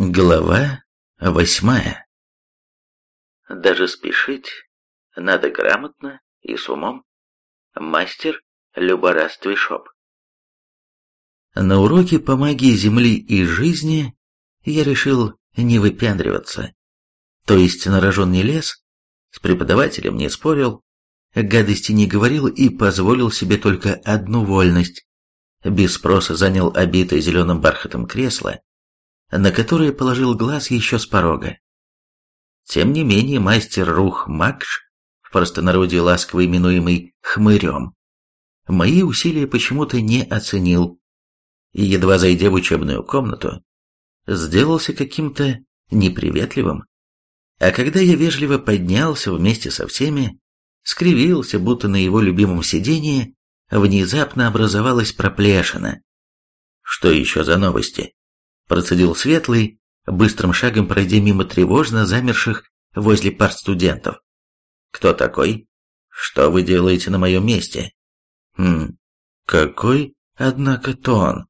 Глава восьмая Даже спешить надо грамотно и с умом. Мастер Любораствий Шоп На уроке по магии Земли и жизни я решил не выпендриваться. То есть на рожон не лез, с преподавателем не спорил, гадости не говорил и позволил себе только одну вольность. Без спроса занял обитое зеленым бархатом кресло, на которое положил глаз еще с порога. Тем не менее, мастер Рух Макш, в простонародье ласково именуемый «хмырем», мои усилия почему-то не оценил, и, едва зайдя в учебную комнату, сделался каким-то неприветливым. А когда я вежливо поднялся вместе со всеми, скривился, будто на его любимом сидении, внезапно образовалась проплешина. Что еще за новости? Процедил Светлый, быстрым шагом пройдя мимо тревожно замерших возле пар студентов. «Кто такой? Что вы делаете на моем месте?» «Хм, какой, однако, тон?»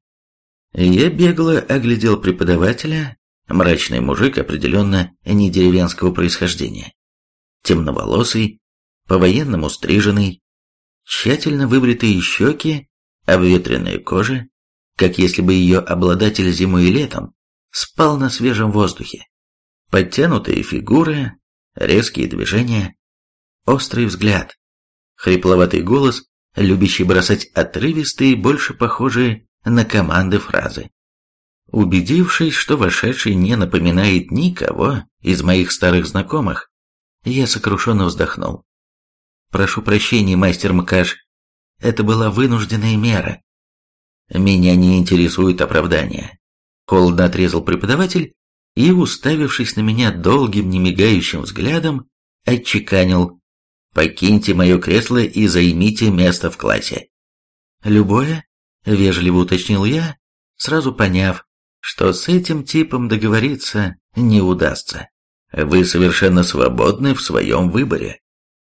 Я бегло оглядел преподавателя, мрачный мужик определенно не деревенского происхождения. Темноволосый, по-военному стриженный, тщательно выбритые щеки, обветренная кожа, как если бы ее обладатель зимой и летом спал на свежем воздухе. Подтянутые фигуры, резкие движения, острый взгляд, хрипловатый голос, любящий бросать отрывистые, больше похожие на команды фразы. Убедившись, что вошедший не напоминает никого из моих старых знакомых, я сокрушенно вздохнул. «Прошу прощения, мастер Макаш, это была вынужденная мера. Меня не интересует оправдание. Холодно отрезал преподаватель и, уставившись на меня долгим, немигающим взглядом, отчеканил «Покиньте мое кресло и займите место в классе». «Любое?» — вежливо уточнил я, сразу поняв, что с этим типом договориться не удастся. «Вы совершенно свободны в своем выборе»,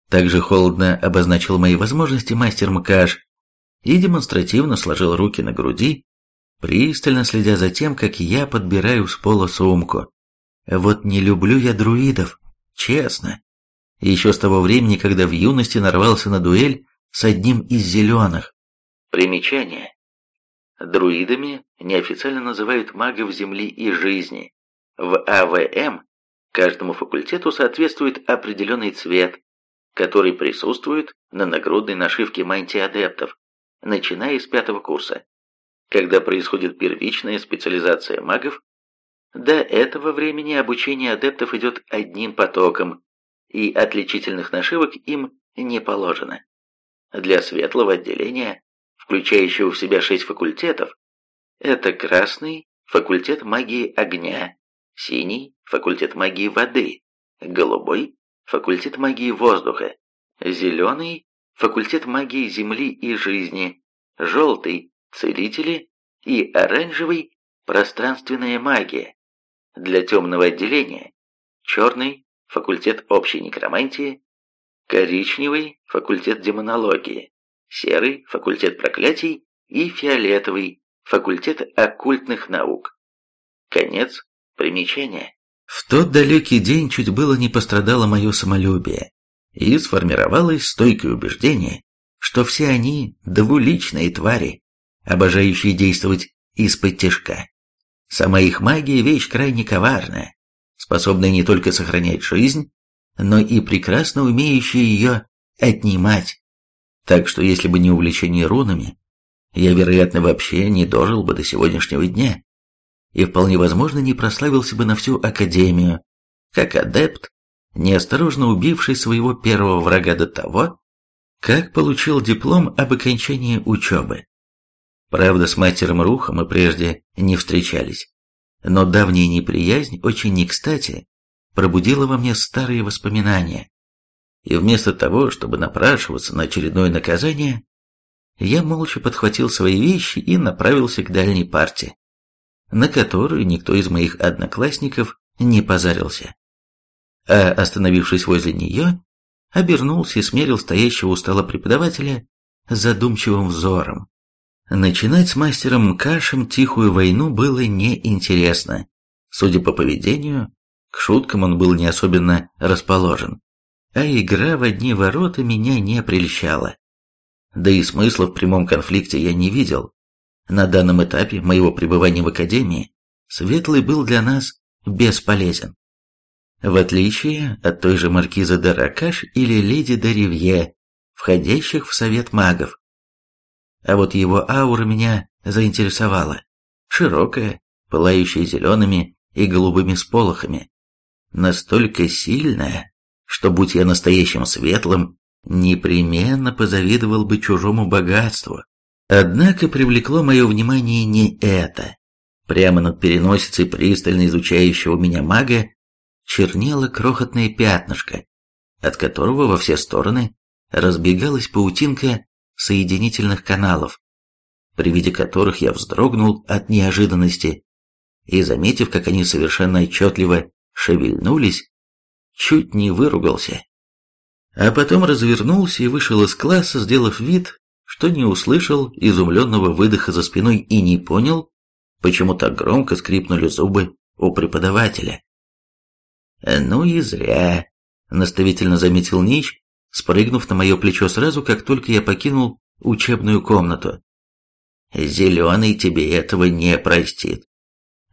также холодно обозначил мои возможности мастер Макаш, и демонстративно сложил руки на груди, пристально следя за тем, как я подбираю с пола сумку. Вот не люблю я друидов, честно. Еще с того времени, когда в юности нарвался на дуэль с одним из зеленых. Примечание. Друидами неофициально называют магов Земли и жизни. В АВМ каждому факультету соответствует определенный цвет, который присутствует на нагрудной нашивке мантии адептов начиная с пятого курса, когда происходит первичная специализация магов. До этого времени обучение адептов идет одним потоком, и отличительных нашивок им не положено. Для светлого отделения, включающего в себя шесть факультетов, это красный – факультет магии огня, синий – факультет магии воды, голубой – факультет магии воздуха, зеленый факультет магии Земли и жизни, желтый – целители и оранжевый – пространственная магия. Для темного отделения черный – факультет общей некромантии, коричневый – факультет демонологии, серый – факультет проклятий и фиолетовый – факультет оккультных наук. Конец примечания. В тот далекий день чуть было не пострадало мое самолюбие и сформировалось стойкое убеждение, что все они двуличные твари, обожающие действовать из-под тяжка. Сама их магия – вещь крайне коварная, способная не только сохранять жизнь, но и прекрасно умеющая ее отнимать. Так что если бы не увлечение рунами, я, вероятно, вообще не дожил бы до сегодняшнего дня и вполне возможно не прославился бы на всю Академию, как адепт неосторожно убивший своего первого врага до того, как получил диплом об окончании учебы. Правда, с мастером Рухом мы прежде не встречались, но давняя неприязнь очень не кстати пробудила во мне старые воспоминания. И вместо того, чтобы напрашиваться на очередное наказание, я молча подхватил свои вещи и направился к дальней парте, на которую никто из моих одноклассников не позарился а, остановившись возле нее, обернулся и смерил стоящего у стола преподавателя задумчивым взором. Начинать с мастером Кашем тихую войну было неинтересно. Судя по поведению, к шуткам он был не особенно расположен, а игра в одни ворота меня не прельщала. Да и смысла в прямом конфликте я не видел. На данном этапе моего пребывания в Академии Светлый был для нас бесполезен. В отличие от той же маркиза де Ракаш или леди де входящих в совет магов. А вот его аура меня заинтересовала. Широкая, пылающая зелеными и голубыми сполохами. Настолько сильная, что, будь я настоящим светлым, непременно позавидовал бы чужому богатству. Однако привлекло мое внимание не это. Прямо над переносицей пристально изучающего меня мага чернело крохотное пятнышко, от которого во все стороны разбегалась паутинка соединительных каналов, при виде которых я вздрогнул от неожиданности и, заметив, как они совершенно отчетливо шевельнулись, чуть не выругался. А потом развернулся и вышел из класса, сделав вид, что не услышал изумленного выдоха за спиной и не понял, почему так громко скрипнули зубы у преподавателя. «Ну и зря», — наставительно заметил Нич, спрыгнув на мое плечо сразу, как только я покинул учебную комнату. «Зеленый тебе этого не простит.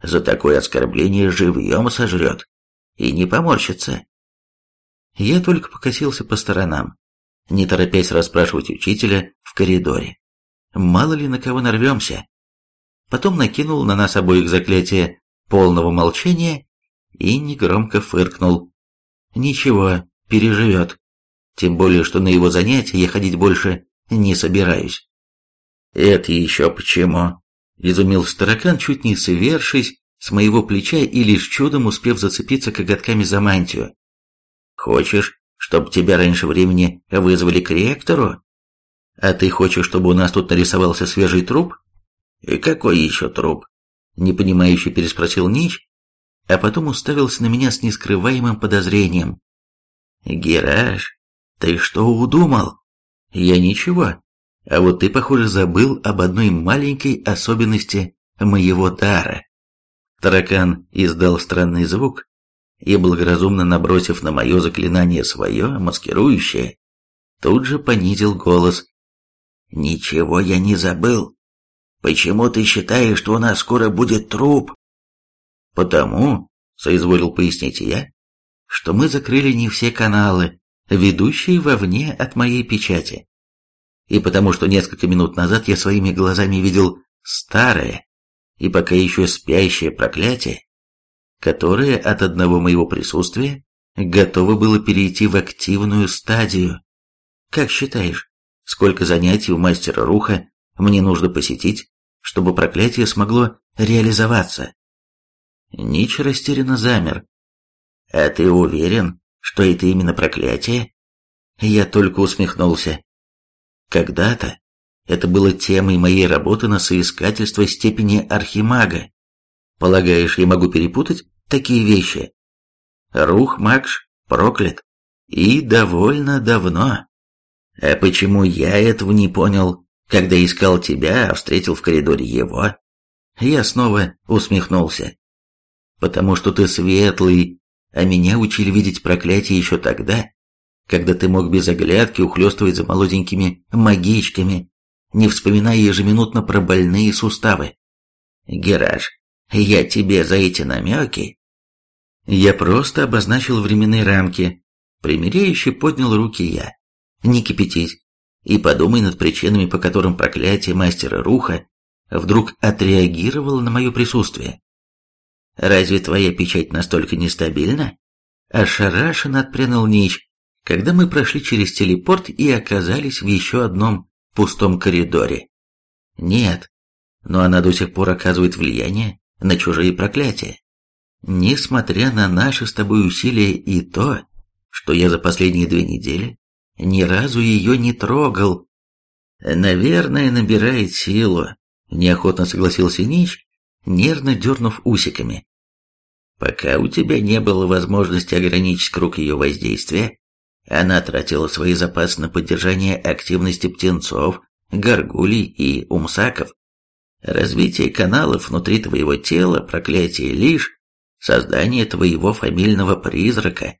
За такое оскорбление живьем сожрет и не поморщится». Я только покосился по сторонам, не торопясь расспрашивать учителя в коридоре. Мало ли на кого нарвемся. Потом накинул на нас обоих заклятие полного молчания и негромко фыркнул. Ничего, переживет. Тем более, что на его занятия я ходить больше не собираюсь. «Это еще почему?» – изумился таракан, чуть не свершись с моего плеча и лишь чудом успев зацепиться коготками за мантию. «Хочешь, чтобы тебя раньше времени вызвали к ректору? А ты хочешь, чтобы у нас тут нарисовался свежий труп?» «И какой еще труп?» – непонимающе переспросил Нич, а потом уставился на меня с нескрываемым подозрением. «Гераш, ты что удумал?» «Я ничего. А вот ты, похоже, забыл об одной маленькой особенности моего дара». Таракан издал странный звук и, благоразумно набросив на мое заклинание свое, маскирующее, тут же понизил голос. «Ничего я не забыл. Почему ты считаешь, что у нас скоро будет труп?» «Потому», — соизволил пояснить я, — «что мы закрыли не все каналы, ведущие вовне от моей печати. И потому что несколько минут назад я своими глазами видел старое и пока еще спящее проклятие, которое от одного моего присутствия готово было перейти в активную стадию. Как считаешь, сколько занятий у мастера Руха мне нужно посетить, чтобы проклятие смогло реализоваться? Нич растерянно замер. «А ты уверен, что это именно проклятие?» Я только усмехнулся. Когда-то это было темой моей работы на соискательство степени архимага. Полагаешь, я могу перепутать такие вещи? Рух Макш проклят. И довольно давно. А почему я этого не понял, когда искал тебя, а встретил в коридоре его? Я снова усмехнулся потому что ты светлый, а меня учили видеть проклятие еще тогда, когда ты мог без оглядки ухлёстывать за молоденькими магичками, не вспоминая ежеминутно про больные суставы. Гераж, я тебе за эти намеки... Я просто обозначил временные рамки. Примиряюще поднял руки я. Не кипятись. И подумай над причинами, по которым проклятие мастера Руха вдруг отреагировало на мое присутствие. Разве твоя печать настолько нестабильна? Ошарашенно отпрянул Нич, когда мы прошли через телепорт и оказались в еще одном пустом коридоре. Нет, но она до сих пор оказывает влияние на чужие проклятия. Несмотря на наши с тобой усилия и то, что я за последние две недели ни разу ее не трогал. Наверное, набирает силу, неохотно согласился Нич, нервно дернув усиками. Пока у тебя не было возможности ограничить круг ее воздействия, она тратила свои запасы на поддержание активности птенцов, горгулей и умсаков. Развитие каналов внутри твоего тела, проклятие лишь, создание твоего фамильного призрака.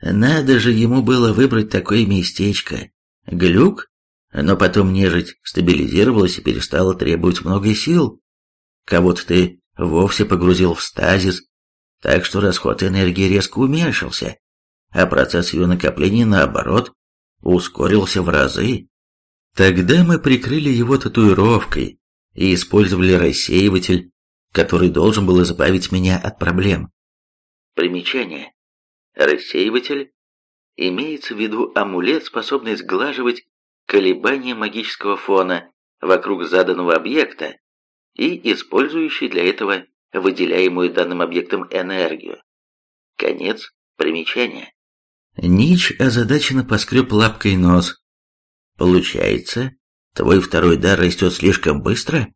Надо же ему было выбрать такое местечко. Глюк? Но потом нежить стабилизировалась и перестала требовать много сил. Кого-то ты вовсе погрузил в стазис, так что расход энергии резко уменьшился, а процесс ее накопления, наоборот, ускорился в разы. Тогда мы прикрыли его татуировкой и использовали рассеиватель, который должен был избавить меня от проблем. Примечание. Рассеиватель имеется в виду амулет, способный сглаживать колебания магического фона вокруг заданного объекта и использующий для этого выделяемую данным объектом энергию. Конец примечания. Нич озадаченно поскреб лапкой нос. Получается, твой второй дар растет слишком быстро,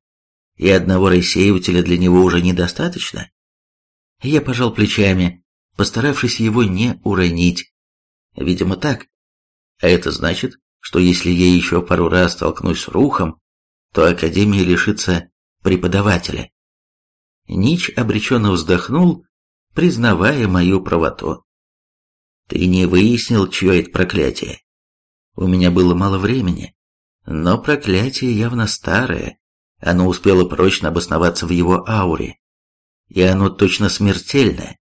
и одного рассеивателя для него уже недостаточно? Я пожал плечами, постаравшись его не уронить. Видимо, так. А это значит, что если я еще пару раз столкнусь с Рухом, то Академия лишится преподавателя. Нич обреченно вздохнул, признавая мою правоту. Ты не выяснил, чье это проклятие? У меня было мало времени, но проклятие явно старое. Оно успело прочно обосноваться в его ауре. И оно точно смертельное,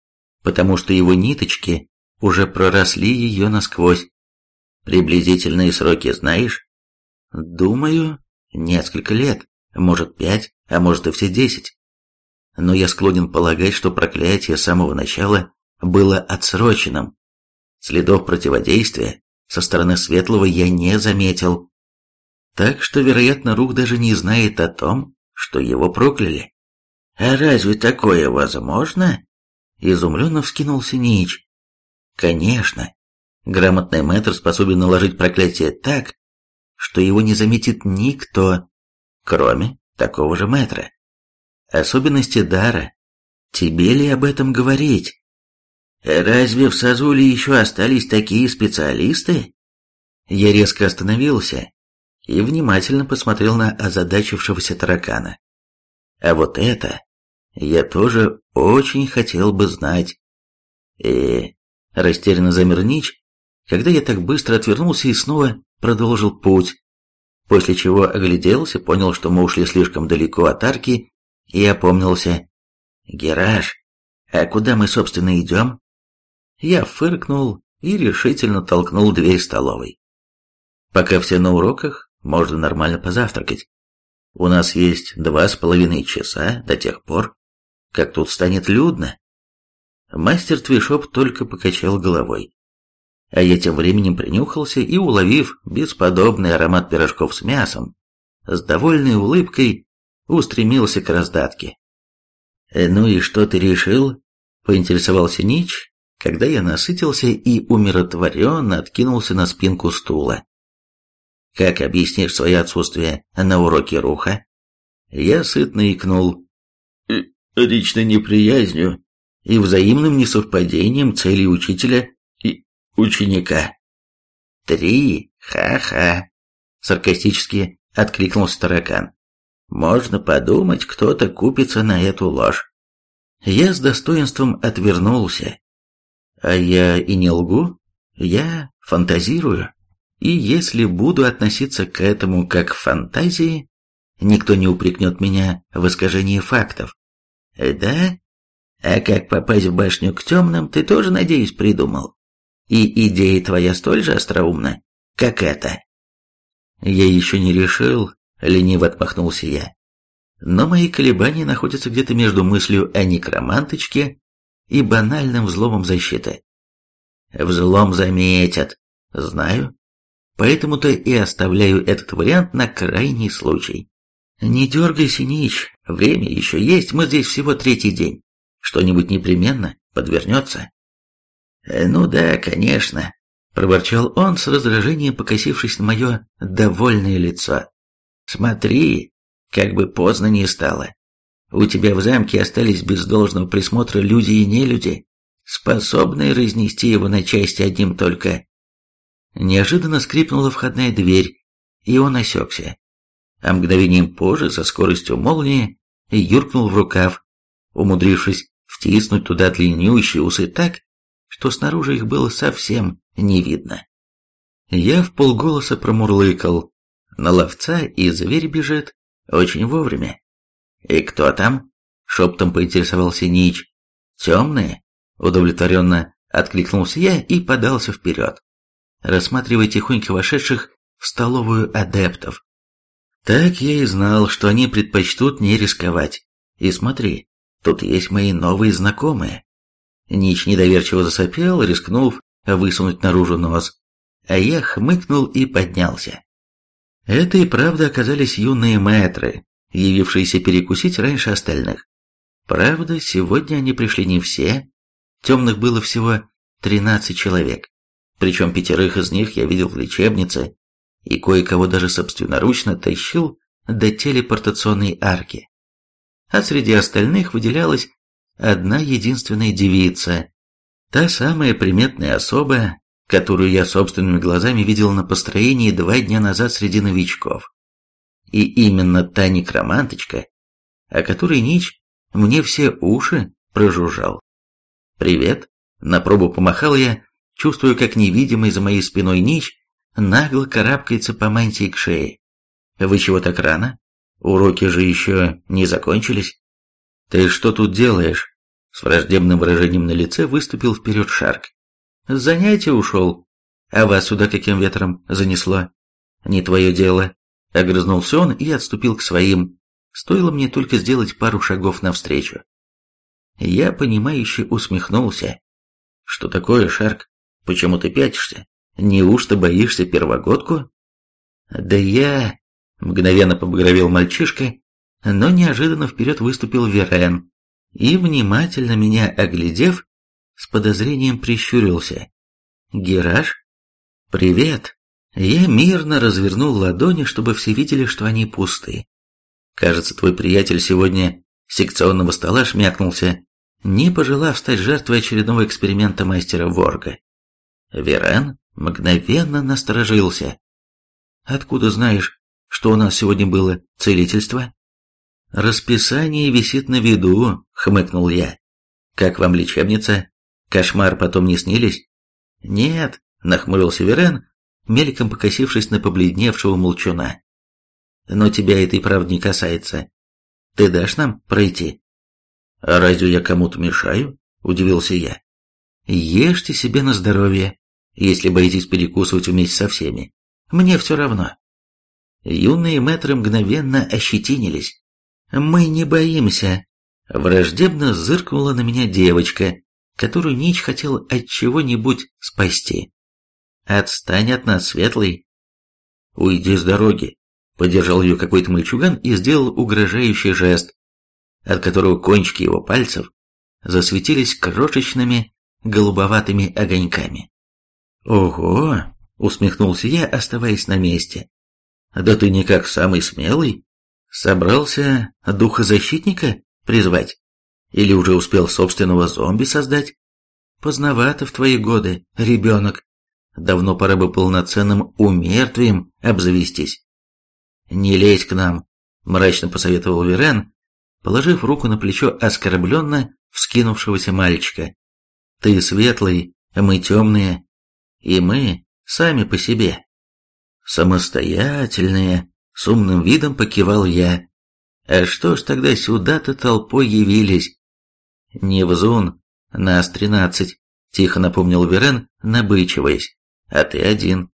потому что его ниточки уже проросли ее насквозь. Приблизительные сроки знаешь? Думаю, несколько лет, может пять, а может и все десять. Но я склонен полагать, что проклятие с самого начала было отсроченным, Следов противодействия со стороны Светлого я не заметил. Так что, вероятно, Рух даже не знает о том, что его прокляли. «А разве такое возможно?» Изумленно вскинулся Нич. «Конечно. Грамотный мэтр способен наложить проклятие так, что его не заметит никто, кроме такого же мэтра. Особенности дара. Тебе ли об этом говорить?» Разве в Сазуле еще остались такие специалисты? Я резко остановился и внимательно посмотрел на озадачившегося таракана. А вот это я тоже очень хотел бы знать. И растерянно замер Нич, когда я так быстро отвернулся и снова продолжил путь, после чего огляделся, понял, что мы ушли слишком далеко от арки, и опомнился. «Гераж, а куда мы, собственно, идем?» Я фыркнул и решительно толкнул дверь столовой. Пока все на уроках, можно нормально позавтракать. У нас есть два с половиной часа до тех пор, как тут станет людно. Мастер Твишоп только покачал головой. А я тем временем принюхался и, уловив бесподобный аромат пирожков с мясом, с довольной улыбкой устремился к раздатке. «Ну и что ты решил?» — поинтересовался Нич, когда я насытился и умиротворенно откинулся на спинку стула. «Как объяснишь свое отсутствие на уроке руха?» Я сытно икнул. «Личной неприязнью и взаимным несовпадением целей учителя ученика». «Три? Ха-ха!» — саркастически откликнулся таракан. «Можно подумать, кто-то купится на эту ложь». Я с достоинством отвернулся а я и не лгу, я фантазирую. И если буду относиться к этому как к фантазии, никто не упрекнет меня в искажении фактов. Да? А как попасть в башню к темным, ты тоже, надеюсь, придумал? И идея твоя столь же остроумна, как эта? Я еще не решил, лениво отмахнулся я. Но мои колебания находятся где-то между мыслью о некроманточке и банальным взломом защиты. Взлом заметят, знаю. Поэтому-то и оставляю этот вариант на крайний случай. Не дергайся, Нич, время еще есть, мы здесь всего третий день. Что-нибудь непременно подвернется. Э, ну да, конечно, проворчал он с раздражением, покосившись на мое довольное лицо. Смотри, как бы поздно не стало. У тебя в замке остались без должного присмотра люди и нелюди, способные разнести его на части одним только. Неожиданно скрипнула входная дверь, и он осекся. А мгновением позже, со скоростью молнии, юркнул в рукав, умудрившись втиснуть туда длиннющие усы так, что снаружи их было совсем не видно. Я в полголоса промурлыкал. На ловца и зверь бежит очень вовремя. «И кто там?» — шептом поинтересовался Нич. «Темные?» — удовлетворенно откликнулся я и подался вперед, рассматривая тихонько вошедших в столовую адептов. Так я и знал, что они предпочтут не рисковать. И смотри, тут есть мои новые знакомые. Нич недоверчиво засопел, рискнув высунуть наружу нос, а я хмыкнул и поднялся. Это и правда оказались юные мэтры, явившиеся перекусить раньше остальных. Правда, сегодня они пришли не все, темных было всего 13 человек, причем пятерых из них я видел в лечебнице, и кое-кого даже собственноручно тащил до телепортационной арки. А среди остальных выделялась одна единственная девица, та самая приметная особа, которую я собственными глазами видел на построении два дня назад среди новичков. И именно та некроманточка, о которой Нич мне все уши прожужжал. «Привет!» — на пробу помахал я, чувствуя, как невидимый за моей спиной Нич нагло карабкается по мантии к шее. «Вы чего так рано? Уроки же еще не закончились?» «Ты что тут делаешь?» С враждебным выражением на лице выступил вперед Шарк. «С занятия ушел. А вас сюда каким ветром занесло?» «Не твое дело». Огрызнулся он и отступил к своим. Стоило мне только сделать пару шагов навстречу. Я, понимающе усмехнулся. «Что такое, Шарк? Почему ты пятишься? Неужто боишься первогодку?» «Да я...» — мгновенно побагровел мальчишка, но неожиданно вперед выступил Верен и, внимательно меня оглядев, с подозрением прищурился. «Гераш? Привет!» Я мирно развернул ладони, чтобы все видели, что они пусты. Кажется, твой приятель сегодня секционного стола шмякнулся, не пожелав стать жертвой очередного эксперимента мастера Ворга. Веран мгновенно насторожился. «Откуда знаешь, что у нас сегодня было целительство?» «Расписание висит на виду», — хмыкнул я. «Как вам лечебница? Кошмар потом не снились?» «Нет», — нахмурился Верен, мельком покосившись на побледневшего молчуна. «Но тебя это и правда не касается. Ты дашь нам пройти?» «А разве я кому-то мешаю?» – удивился я. «Ешьте себе на здоровье, если боитесь перекусывать вместе со всеми. Мне все равно». Юные мэтры мгновенно ощетинились. «Мы не боимся!» Враждебно зыркнула на меня девочка, которую Нич хотел от чего-нибудь спасти. «Отстань от нас, Светлый!» «Уйди с дороги!» Поддержал ее какой-то мальчуган и сделал угрожающий жест, от которого кончики его пальцев засветились крошечными голубоватыми огоньками. «Ого!» — усмехнулся я, оставаясь на месте. «Да ты никак самый смелый!» Собрался духозащитника призвать? Или уже успел собственного зомби создать? Поздновато в твои годы, ребенок. Давно пора бы полноценным умертвием обзавестись. «Не лезь к нам», — мрачно посоветовал Верен, положив руку на плечо оскорбленно вскинувшегося мальчика. «Ты светлый, мы темные, и мы сами по себе». «Самостоятельные», с умным видом покивал я. А что ж тогда сюда-то толпой явились? Невзун, нас тринадцать, тихо напомнил Верен, набычиваясь. А ты один.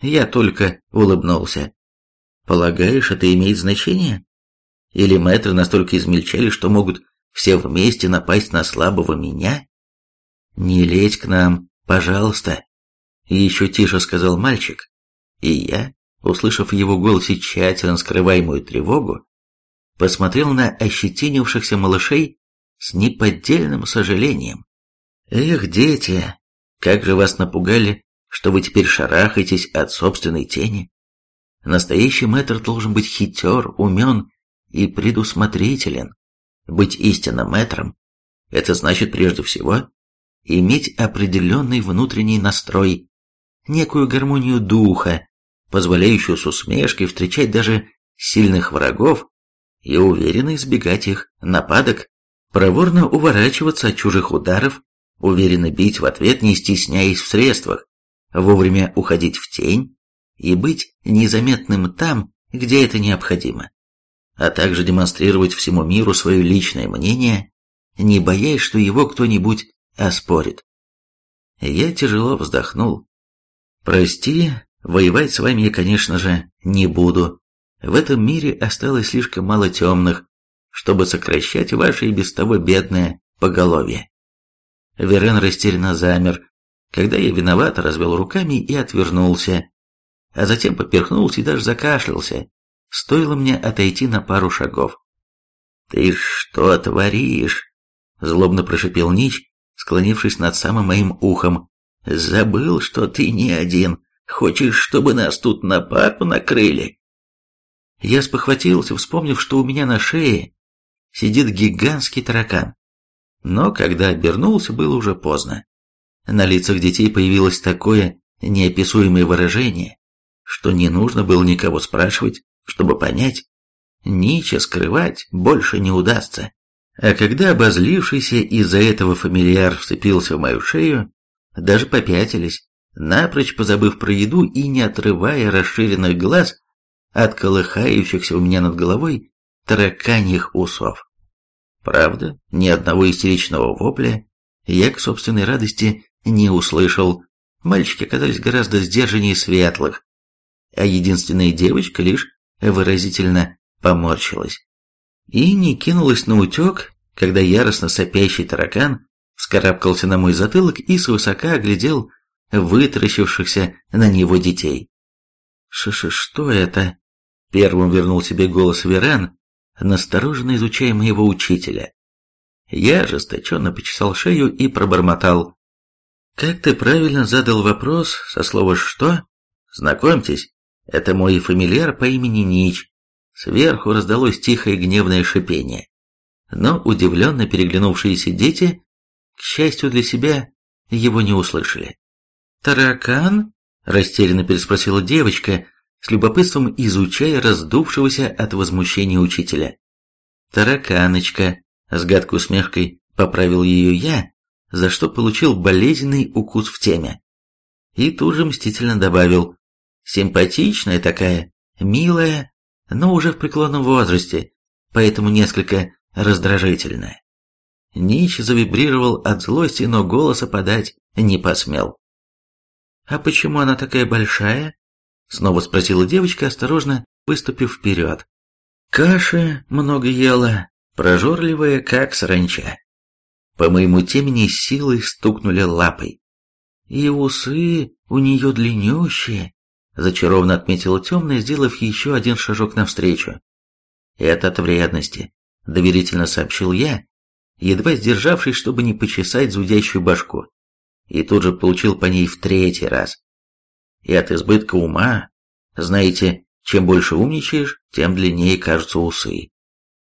Я только улыбнулся. Полагаешь, это имеет значение? Или мэтры настолько измельчали, что могут все вместе напасть на слабого меня? Не лезь к нам, пожалуйста. еще тише сказал мальчик. И я услышав в его голосе тщательно скрываемую тревогу, посмотрел на ощетинившихся малышей с неподдельным сожалением. «Эх, дети, как же вас напугали, что вы теперь шарахаетесь от собственной тени. Настоящий мэтр должен быть хитер, умен и предусмотрителен. Быть истинным мэтром – это значит прежде всего иметь определенный внутренний настрой, некую гармонию духа, позволяющую с усмешкой встречать даже сильных врагов и уверенно избегать их нападок, проворно уворачиваться от чужих ударов, уверенно бить в ответ, не стесняясь в средствах, вовремя уходить в тень и быть незаметным там, где это необходимо, а также демонстрировать всему миру свое личное мнение, не боясь, что его кто-нибудь оспорит. Я тяжело вздохнул. «Прости, воевать с вами я, конечно же, не буду. В этом мире осталось слишком мало темных, чтобы сокращать ваше и без того бедное поголовье». Верен растерянно замер, когда я виновато развел руками и отвернулся, а затем поперхнулся и даже закашлялся. Стоило мне отойти на пару шагов. «Ты что творишь?» — злобно прошипел Нич, склонившись над самым моим ухом. «Забыл, что ты не один. Хочешь, чтобы нас тут на пару накрыли?» Я спохватился, вспомнив, что у меня на шее сидит гигантский таракан. Но когда обернулся, было уже поздно. На лицах детей появилось такое неописуемое выражение, что не нужно было никого спрашивать, чтобы понять, Нича скрывать больше не удастся. А когда обозлившийся из-за этого фамильяр вцепился в мою шею, даже попятились, напрочь позабыв про еду и не отрывая расширенных глаз от колыхающихся у меня над головой тараканьих усов. Правда, ни одного истеричного вопля я к собственной радости не услышал. Мальчики оказались гораздо сдержаннее светлых, а единственная девочка лишь выразительно поморщилась и не кинулась на утек, когда яростно сопящий таракан вскарабкался на мой затылок и свысока оглядел вытаращившихся на него детей. Ш -ш «Что это?» Первым вернул себе голос Веран, настороженно изучая моего учителя. Я ожесточенно почесал шею и пробормотал. «Как ты правильно задал вопрос со слова «что»? Знакомьтесь, это мой фамильяр по имени Нич, Сверху раздалось тихое гневное шипение. Но удивленно переглянувшиеся дети, к счастью для себя, его не услышали. «Таракан?» – растерянно переспросила девочка, с любопытством изучая раздувшегося от возмущения учителя. «Тараканочка», – с гадкой усмешкой поправил ее я, за что получил болезненный укус в теме. И тут же мстительно добавил, «Симпатичная такая, милая, но уже в преклонном возрасте, поэтому несколько раздражительная. Нич завибрировал от злости, но голоса подать не посмел. «А почему она такая большая?» Снова спросила девочка, осторожно выступив вперед. «Каши много ела, прожорливая, как саранча». По моему темени силой стукнули лапой. «И усы у нее длиннющие, Зачарованно отметила темная, сделав еще один шажок навстречу. «Это от вредности», — доверительно сообщил я, едва сдержавшись, чтобы не почесать зудящую башку. И тут же получил по ней в третий раз. И от избытка ума, знаете, чем больше умничаешь, тем длиннее кажутся усы.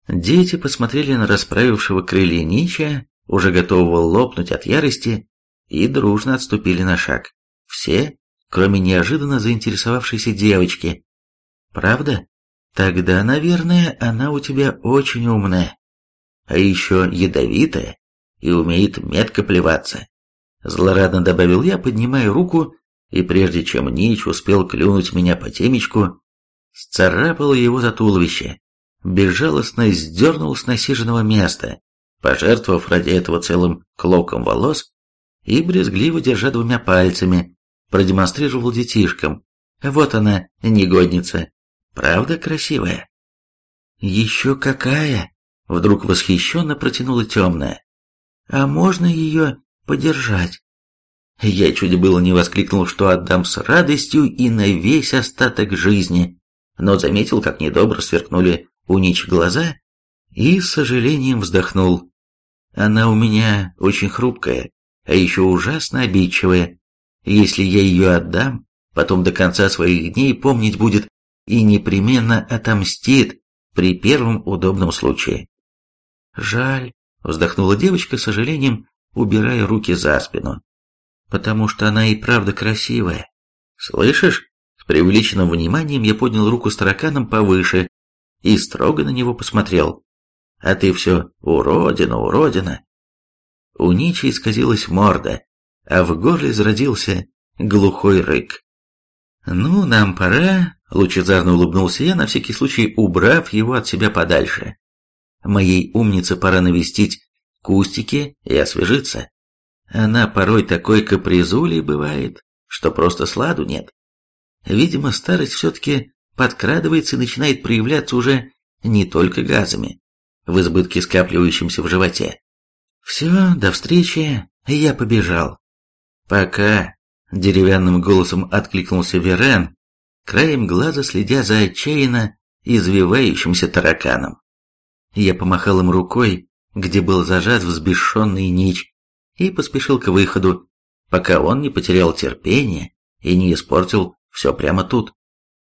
Дети посмотрели на расправившего крылья Нича, уже готового лопнуть от ярости, и дружно отступили на шаг. Все, кроме неожиданно заинтересовавшейся девочки. Правда? Тогда, наверное, она у тебя очень умная. А еще ядовитая и умеет метко плеваться. Злорадно добавил я, поднимая руку, и прежде чем Нич успел клюнуть меня по темечку, сцарапал его за туловище, безжалостно сдернул с насиженного места, пожертвовав ради этого целым клоком волос и брезгливо держа двумя пальцами, продемонстрировал детишкам. Вот она, негодница. Правда красивая? Еще какая? Вдруг восхищенно протянула темная. А можно ее подержать? Я чуть было не воскликнул, что отдам с радостью и на весь остаток жизни, но заметил, как недобро сверкнули у Нич глаза, и с сожалением вздохнул. Она у меня очень хрупкая, а еще ужасно обидчивая, если я ее отдам, потом до конца своих дней помнить будет и непременно отомстит при первом удобном случае. Жаль, вздохнула девочка с сожалением, убирая руки за спину. Потому что она и правда красивая. Слышишь? С преувеличенным вниманием я поднял руку с тараканом повыше и строго на него посмотрел. а ты все уродина, уродина. У Ничи исказилась морда, а в горле зародился глухой рык. «Ну, нам пора», — лучезарно улыбнулся я, на всякий случай убрав его от себя подальше. «Моей умнице пора навестить кустики и освежиться. Она порой такой капризулей бывает, что просто сладу нет. Видимо, старость все-таки подкрадывается и начинает проявляться уже не только газами, в избытке скапливающимся в животе. Все, до встречи, я побежал. Пока, деревянным голосом откликнулся Верен, краем глаза следя за отчаянно извивающимся тараканом. Я помахал им рукой, где был зажат взбешенный Нич, и поспешил к выходу, пока он не потерял терпение и не испортил все прямо тут.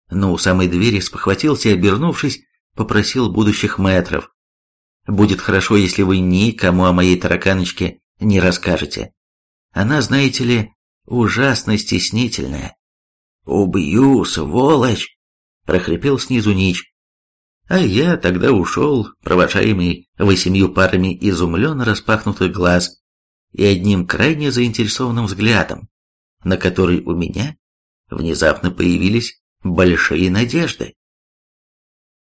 Но у самой двери спохватился и, обернувшись, попросил будущих мэтров. «Будет хорошо, если вы никому о моей тараканочке не расскажете. Она, знаете ли, ужасно стеснительная». «Убью, сволочь!» – прохрипел снизу Нич. А я тогда ушел, провожаемый восемью парами изумленно распахнутых глаз и одним крайне заинтересованным взглядом, на который у меня внезапно появились большие надежды.